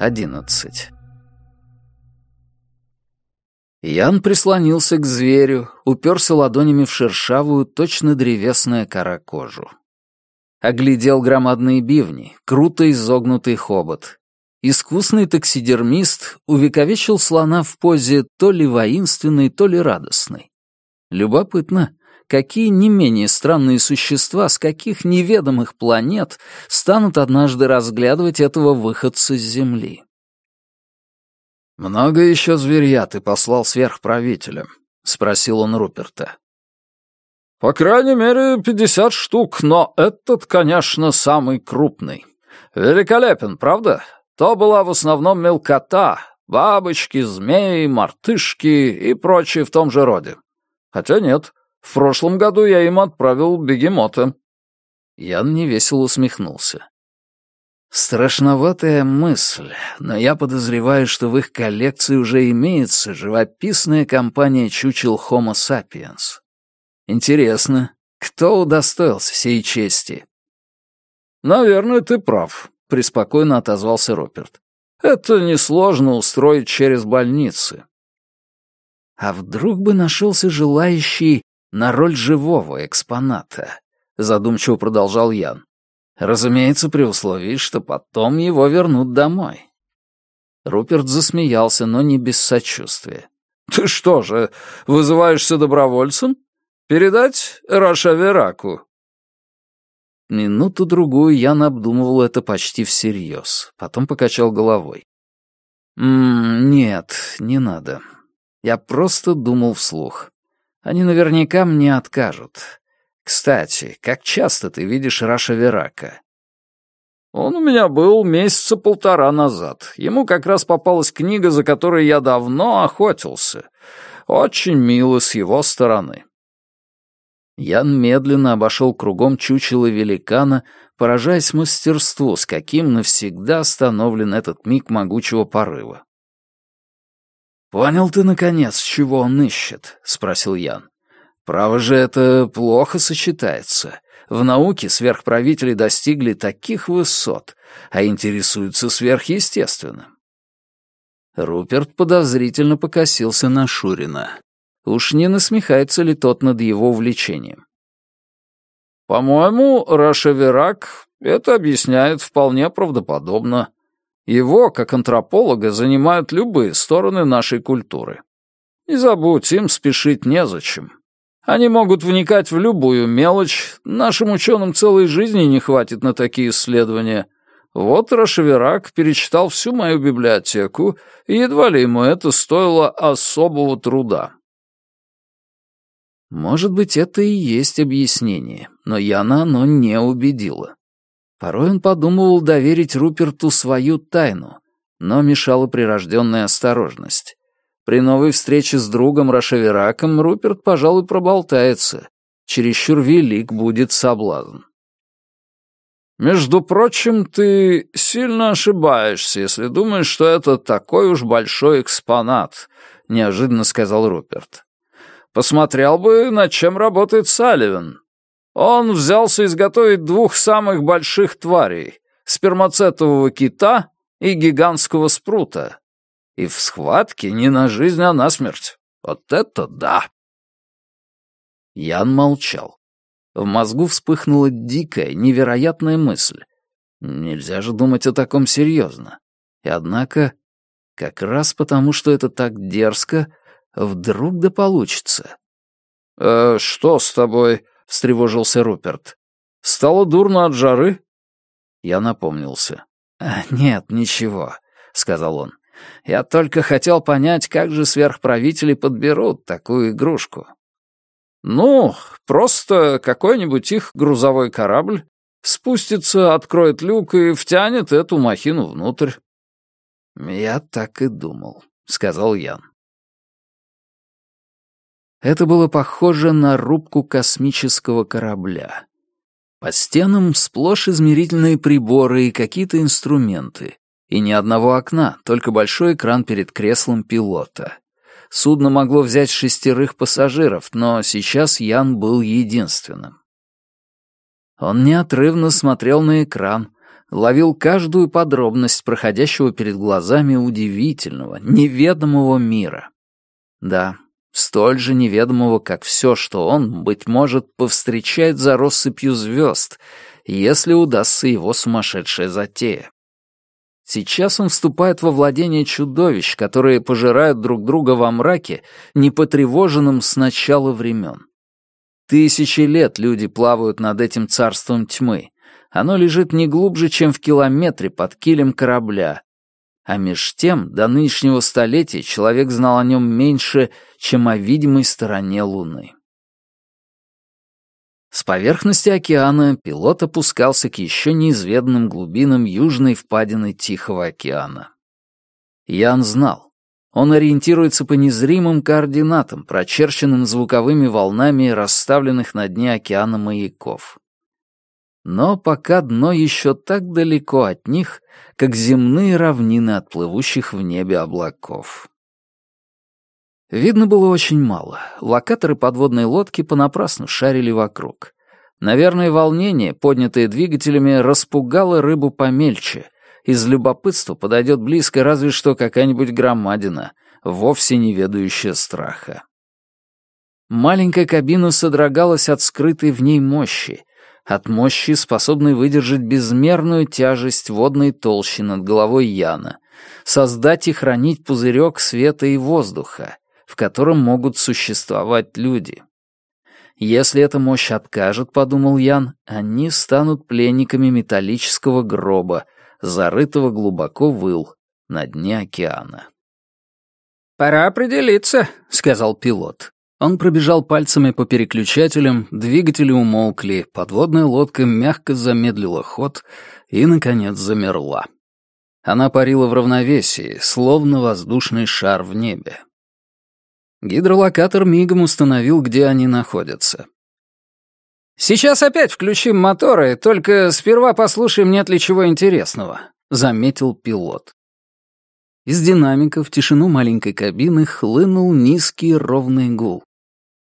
11. Ян прислонился к зверю, уперся ладонями в шершавую, точно древесная кора кожу. Оглядел громадные бивни, круто изогнутый хобот. Искусный таксидермист увековечил слона в позе то ли воинственной, то ли радостной. Любопытно, какие не менее странные существа с каких неведомых планет станут однажды разглядывать этого выходца с Земли. «Много еще зверья ты послал сверхправителям?» — спросил он Руперта. «По крайней мере, пятьдесят штук, но этот, конечно, самый крупный. Великолепен, правда? То была в основном мелкота, бабочки, змеи, мартышки и прочее в том же роде. Хотя нет, в прошлом году я им отправил бегемота». Ян невесело усмехнулся. Страшноватая мысль, но я подозреваю, что в их коллекции уже имеется живописная компания чучел Homo sapiens. Интересно, кто удостоился сей чести? «Наверное, ты прав», — преспокойно отозвался Роберт. «Это несложно устроить через больницы». А вдруг бы нашелся желающий на роль живого экспоната? Задумчиво продолжал Ян. Разумеется, при условии, что потом его вернут домой. Руперт засмеялся, но не без сочувствия. «Ты что же, вызываешься добровольцем? Передать Рашавераку?» Минуту-другую я обдумывал это почти всерьез, потом покачал головой. «М -м, «Нет, не надо. Я просто думал вслух. Они наверняка мне откажут. Кстати, как часто ты видишь Раша Верака? Он у меня был месяца полтора назад. Ему как раз попалась книга, за которой я давно охотился. Очень мило с его стороны. Ян медленно обошел кругом чучело великана, поражаясь мастерству, с каким навсегда остановлен этот миг могучего порыва. «Понял ты, наконец, чего он ищет?» — спросил Ян. Право же это плохо сочетается. В науке сверхправители достигли таких высот, а интересуются сверхъестественным. Руперт подозрительно покосился на Шурина. Уж не насмехается ли тот над его увлечением? «По-моему, Рашеверак это объясняет вполне правдоподобно. Его, как антрополога, занимают любые стороны нашей культуры. Не забудь, им спешить незачем. Они могут вникать в любую мелочь. Нашим ученым целой жизни не хватит на такие исследования. Вот Рашеверак перечитал всю мою библиотеку, и едва ли ему это стоило особого труда. Может быть, это и есть объяснение, но Яна оно не убедило. Порой он подумывал доверить Руперту свою тайну, но мешала прирожденная осторожность. При новой встрече с другом Рашевераком Руперт, пожалуй, проболтается. Чересчур велик будет соблазн. «Между прочим, ты сильно ошибаешься, если думаешь, что это такой уж большой экспонат», — неожиданно сказал Руперт. «Посмотрел бы, над чем работает Салливан. Он взялся изготовить двух самых больших тварей — спермацетового кита и гигантского спрута. И в схватке не на жизнь, а на смерть. Вот это да!» Ян молчал. В мозгу вспыхнула дикая, невероятная мысль. Нельзя же думать о таком серьезно. И однако, как раз потому, что это так дерзко, вдруг да получится. «Э, «Что с тобой?» — встревожился Руперт. «Стало дурно от жары?» Я напомнился. «Нет, ничего», — сказал он. Я только хотел понять, как же сверхправители подберут такую игрушку. Ну, просто какой-нибудь их грузовой корабль спустится, откроет люк и втянет эту махину внутрь. Я так и думал, сказал Ян. Это было похоже на рубку космического корабля. По стенам сплошь измерительные приборы и какие-то инструменты. И ни одного окна, только большой экран перед креслом пилота. Судно могло взять шестерых пассажиров, но сейчас Ян был единственным. Он неотрывно смотрел на экран, ловил каждую подробность проходящего перед глазами удивительного, неведомого мира. Да, столь же неведомого, как все, что он, быть может, повстречает за россыпью звезд, если удастся его сумасшедшая затея. Сейчас он вступает во владение чудовищ, которые пожирают друг друга во мраке, не потревоженным с начала времен. Тысячи лет люди плавают над этим царством тьмы. Оно лежит не глубже, чем в километре под килем корабля. А меж тем, до нынешнего столетия человек знал о нем меньше, чем о видимой стороне Луны. С поверхности океана пилот опускался к еще неизведанным глубинам южной впадины Тихого океана. Ян знал. Он ориентируется по незримым координатам, прочерченным звуковыми волнами расставленных на дне океана маяков. Но пока дно еще так далеко от них, как земные равнины от плывущих в небе облаков. Видно было очень мало. Локаторы подводной лодки понапрасну шарили вокруг. Наверное, волнение, поднятое двигателями, распугало рыбу помельче. Из любопытства подойдет близко разве что какая-нибудь громадина, вовсе не ведающая страха. Маленькая кабина содрогалась от скрытой в ней мощи, от мощи, способной выдержать безмерную тяжесть водной толщи над головой Яна, создать и хранить пузырек света и воздуха, в котором могут существовать люди. Если эта мощь откажет, подумал Ян, они станут пленниками металлического гроба, зарытого глубоко в ил на дне океана. «Пора определиться», — сказал пилот. Он пробежал пальцами по переключателям, двигатели умолкли, подводная лодка мягко замедлила ход и, наконец, замерла. Она парила в равновесии, словно воздушный шар в небе. Гидролокатор мигом установил, где они находятся. «Сейчас опять включим моторы, только сперва послушаем, нет ли чего интересного», — заметил пилот. Из динамика в тишину маленькой кабины хлынул низкий ровный гул.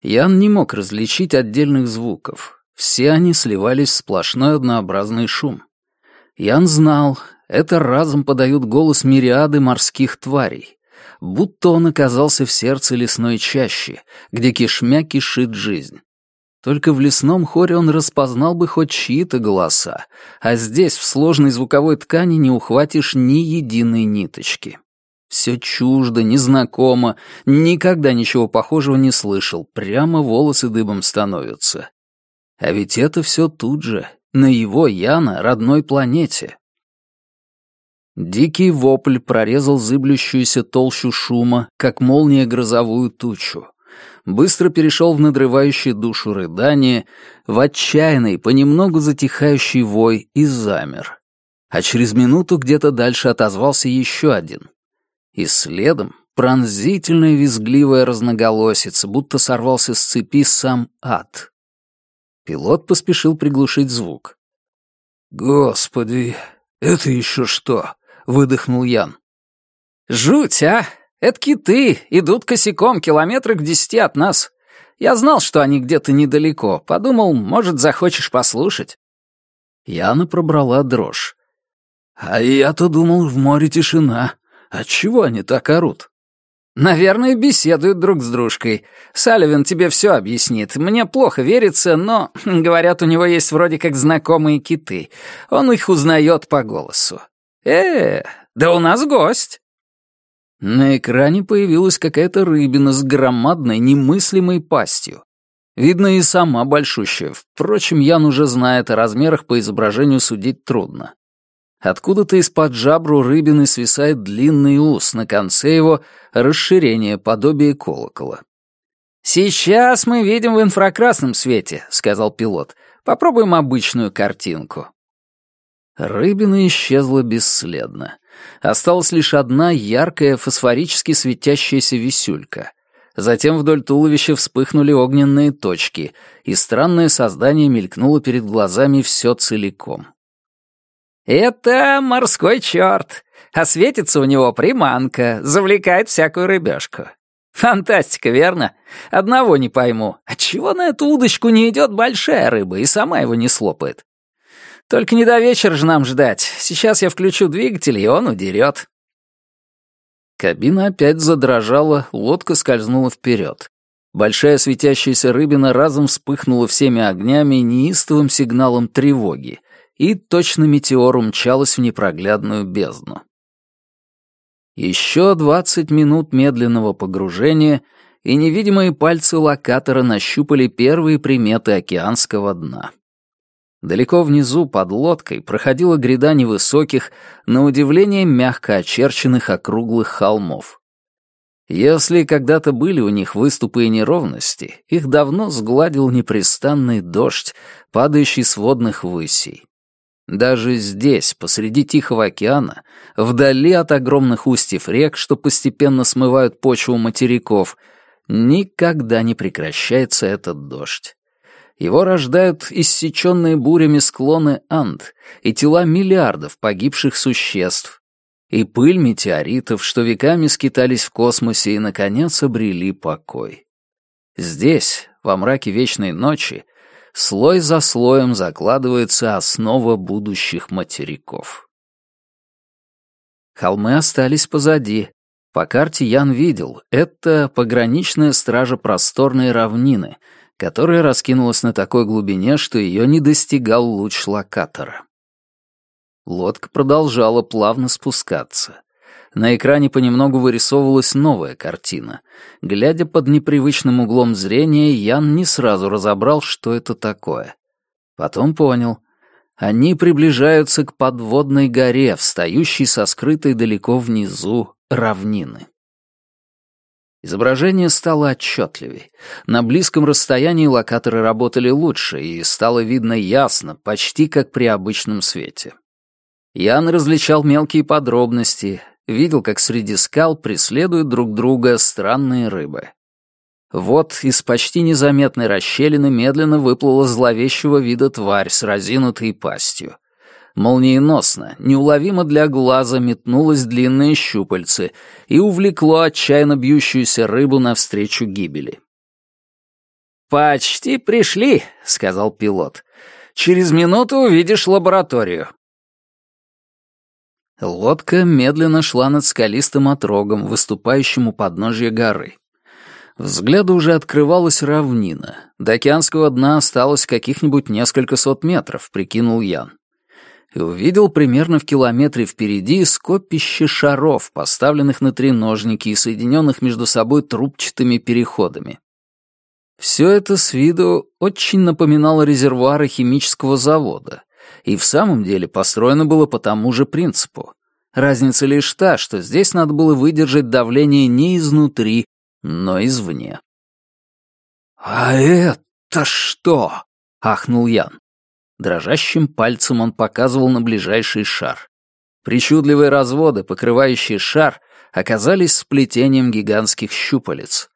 Ян не мог различить отдельных звуков. Все они сливались в сплошной однообразный шум. Ян знал, это разом подают голос мириады морских тварей будто он оказался в сердце лесной чащи, где кишмя кишит жизнь. Только в лесном хоре он распознал бы хоть чьи-то голоса, а здесь, в сложной звуковой ткани, не ухватишь ни единой ниточки. Все чуждо, незнакомо, никогда ничего похожего не слышал, прямо волосы дыбом становятся. А ведь это все тут же, на его Яна, родной планете. Дикий вопль прорезал зыблющуюся толщу шума, как молния грозовую тучу. Быстро перешел в надрывающий душу рыдание, в отчаянный, понемногу затихающий вой и замер. А через минуту где-то дальше отозвался еще один. И следом пронзительная визгливая разноголосица, будто сорвался с цепи сам ад. Пилот поспешил приглушить звук. «Господи, это еще что?» выдохнул Ян. «Жуть, а! Это киты, идут косяком километрах к десяти от нас. Я знал, что они где-то недалеко. Подумал, может, захочешь послушать». Яна пробрала дрожь. «А я-то думал, в море тишина. Отчего они так орут?» «Наверное, беседуют друг с дружкой. Салливан тебе все объяснит. Мне плохо верится, но, говорят, у него есть вроде как знакомые киты. Он их узнает по голосу. «Э, да у нас гость!» На экране появилась какая-то рыбина с громадной, немыслимой пастью. Видно, и сама большущая. Впрочем, Ян уже знает о размерах по изображению судить трудно. Откуда-то из-под жабру рыбины свисает длинный ус, на конце его — расширение, подобие колокола. «Сейчас мы видим в инфракрасном свете», — сказал пилот. «Попробуем обычную картинку». Рыбина исчезла бесследно. Осталась лишь одна яркая, фосфорически светящаяся висюлька. Затем вдоль туловища вспыхнули огненные точки, и странное создание мелькнуло перед глазами все целиком. «Это морской черт, а светится у него приманка, завлекает всякую рыбешку. Фантастика, верно? Одного не пойму. Отчего на эту удочку не идет большая рыба и сама его не слопает? Только не до вечера же нам ждать. Сейчас я включу двигатель, и он удерет. Кабина опять задрожала, лодка скользнула вперед. Большая светящаяся рыбина разом вспыхнула всеми огнями неистовым сигналом тревоги и точно метеор умчалась в непроглядную бездну. Еще двадцать минут медленного погружения, и невидимые пальцы локатора нащупали первые приметы океанского дна. Далеко внизу, под лодкой, проходила гряда невысоких, на удивление мягко очерченных округлых холмов. Если когда-то были у них выступы и неровности, их давно сгладил непрестанный дождь, падающий с водных высей. Даже здесь, посреди Тихого океана, вдали от огромных устьев рек, что постепенно смывают почву материков, никогда не прекращается этот дождь. Его рождают иссеченные бурями склоны Анд и тела миллиардов погибших существ, и пыль метеоритов, что веками скитались в космосе и, наконец, обрели покой. Здесь, во мраке вечной ночи, слой за слоем закладывается основа будущих материков. Холмы остались позади. По карте Ян видел, это пограничная стража просторной равнины — которая раскинулась на такой глубине, что ее не достигал луч локатора. Лодка продолжала плавно спускаться. На экране понемногу вырисовывалась новая картина. Глядя под непривычным углом зрения, Ян не сразу разобрал, что это такое. Потом понял. Они приближаются к подводной горе, встающей со скрытой далеко внизу равнины. Изображение стало отчетливей. На близком расстоянии локаторы работали лучше, и стало видно ясно, почти как при обычном свете. Ян различал мелкие подробности, видел, как среди скал преследуют друг друга странные рыбы. Вот из почти незаметной расщелины медленно выплыла зловещего вида тварь с разинутой пастью — Молниеносно, неуловимо для глаза метнулось длинное щупальце и увлекло отчаянно бьющуюся рыбу навстречу гибели. «Почти пришли», — сказал пилот. «Через минуту увидишь лабораторию». Лодка медленно шла над скалистым отрогом, выступающим у подножья горы. Взгляду уже открывалась равнина. До океанского дна осталось каких-нибудь несколько сот метров, прикинул Ян и увидел примерно в километре впереди скопище шаров, поставленных на треножники и соединенных между собой трубчатыми переходами. Все это с виду очень напоминало резервуары химического завода, и в самом деле построено было по тому же принципу. Разница лишь та, что здесь надо было выдержать давление не изнутри, но извне. «А это что?» — ахнул Ян. Дрожащим пальцем он показывал на ближайший шар. Причудливые разводы, покрывающие шар, оказались сплетением гигантских щупалец.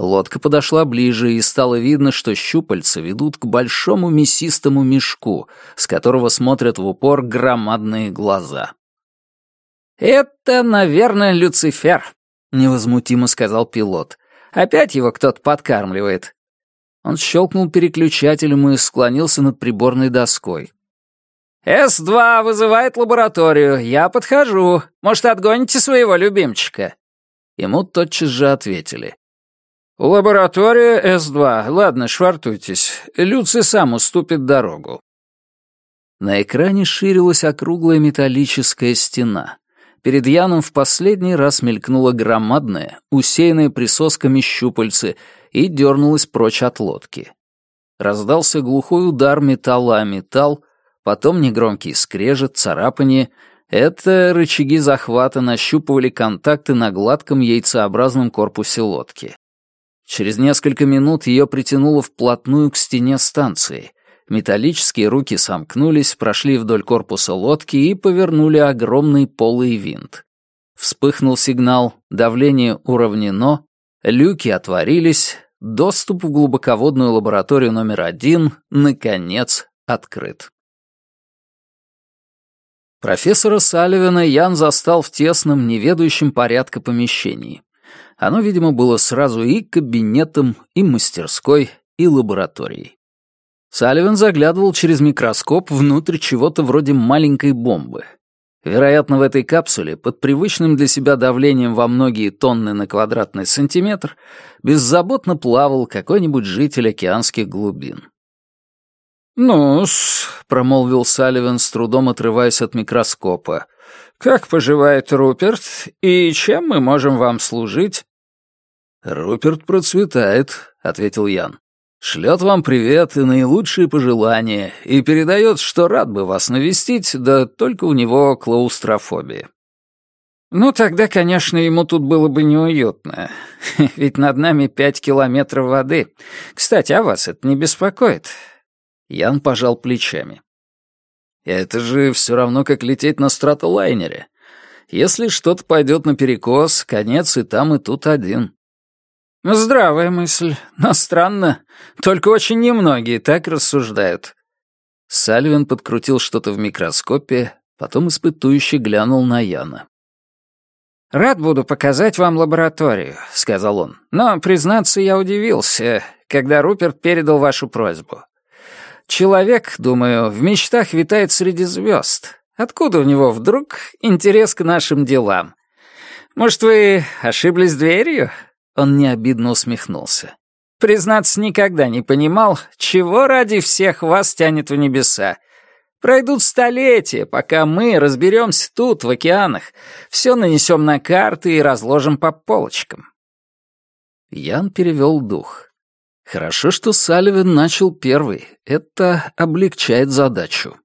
Лодка подошла ближе, и стало видно, что щупальца ведут к большому мясистому мешку, с которого смотрят в упор громадные глаза. «Это, наверное, Люцифер», — невозмутимо сказал пилот. «Опять его кто-то подкармливает. Он щелкнул переключателем и склонился над приборной доской. «С-2 вызывает лабораторию. Я подхожу. Может, отгоните своего любимчика?» Ему тотчас же ответили. «Лаборатория С-2. Ладно, швартуйтесь. Люци сам уступит дорогу». На экране ширилась округлая металлическая стена. Перед Яном в последний раз мелькнула громадная, усеянная присосками щупальце и дернулась прочь от лодки. Раздался глухой удар металла о металл, потом негромкий скрежет, царапание. Это рычаги захвата нащупывали контакты на гладком яйцеобразном корпусе лодки. Через несколько минут ее притянуло вплотную к стене станции. Металлические руки сомкнулись, прошли вдоль корпуса лодки и повернули огромный полый винт. Вспыхнул сигнал, давление уравнено, Люки отворились, доступ в глубоководную лабораторию номер один, наконец, открыт. Профессора Салливана Ян застал в тесном, неведающем порядка помещении. Оно, видимо, было сразу и кабинетом, и мастерской, и лабораторией. Салливан заглядывал через микроскоп внутрь чего-то вроде маленькой бомбы. Вероятно, в этой капсуле, под привычным для себя давлением во многие тонны на квадратный сантиметр, беззаботно плавал какой-нибудь житель океанских глубин. «Ну-с», — промолвил Салливан, с трудом отрываясь от микроскопа, — «как поживает Руперт, и чем мы можем вам служить?» «Руперт процветает», — ответил Ян. «Шлет вам привет и наилучшие пожелания, и передает, что рад бы вас навестить, да только у него клаустрофобия». «Ну, тогда, конечно, ему тут было бы неуютно. Ведь над нами пять километров воды. Кстати, а вас это не беспокоит?» Ян пожал плечами. «Это же все равно, как лететь на стратолайнере. Если что-то пойдет наперекос, конец и там, и тут один». «Здравая мысль, но странно. Только очень немногие так рассуждают». Сальвин подкрутил что-то в микроскопе, потом испытующе глянул на Яна. «Рад буду показать вам лабораторию», — сказал он. «Но, признаться, я удивился, когда Руперт передал вашу просьбу. Человек, думаю, в мечтах витает среди звезд. Откуда у него вдруг интерес к нашим делам? Может, вы ошиблись дверью?» Он необидно усмехнулся. «Признаться, никогда не понимал, чего ради всех вас тянет в небеса. Пройдут столетия, пока мы разберемся тут, в океанах, все нанесем на карты и разложим по полочкам». Ян перевел дух. Хорошо, что Салливан начал первый. Это облегчает задачу.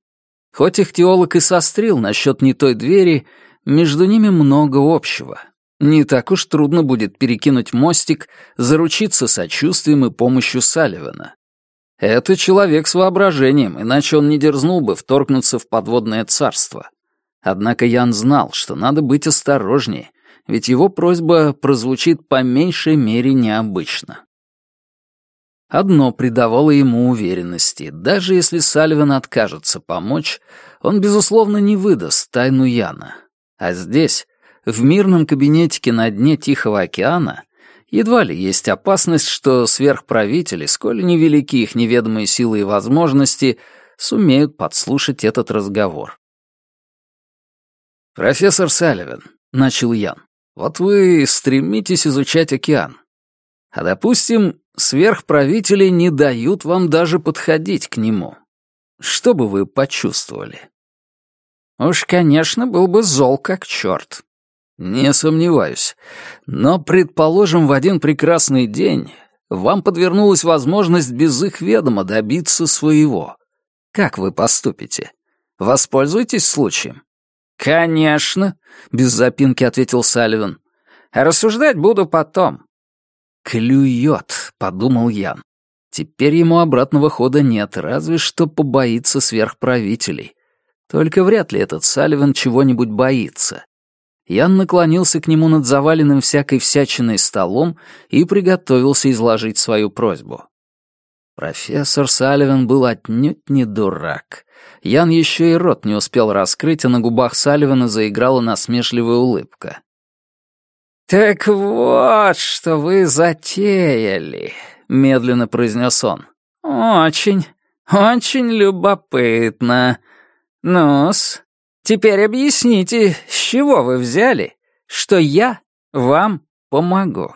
Хоть их теолог и сострил насчет не той двери, между ними много общего. Не так уж трудно будет перекинуть мостик, заручиться сочувствием и помощью Салливана. Это человек с воображением, иначе он не дерзнул бы вторгнуться в подводное царство. Однако Ян знал, что надо быть осторожнее, ведь его просьба прозвучит по меньшей мере необычно. Одно придавало ему уверенности. Даже если Сальвин откажется помочь, он, безусловно, не выдаст тайну Яна. А здесь, в мирном кабинетике на дне Тихого океана, едва ли есть опасность, что сверхправители, сколь невелики их неведомые силы и возможности, сумеют подслушать этот разговор. «Профессор Салливан», — начал Ян, — «вот вы стремитесь изучать океан. А, допустим, сверхправители не дают вам даже подходить к нему. Что бы вы почувствовали? Уж, конечно, был бы зол как черт. Не сомневаюсь. Но, предположим, в один прекрасный день вам подвернулась возможность без их ведома добиться своего. Как вы поступите? Воспользуйтесь случаем? «Конечно», — без запинки ответил Салливан. «А рассуждать буду потом. «Клюет», — подумал Ян. Теперь ему обратного хода нет, разве что побоится сверхправителей. Только вряд ли этот Салливан чего-нибудь боится. Ян наклонился к нему над заваленным всякой всячиной столом и приготовился изложить свою просьбу. Профессор Салливан был отнюдь не дурак. Ян еще и рот не успел раскрыть, а на губах Салливана заиграла насмешливая улыбка. «Так вот, что вы затеяли», — медленно произнес он. «Очень, очень любопытно. Ну-с, теперь объясните, с чего вы взяли, что я вам помогу?»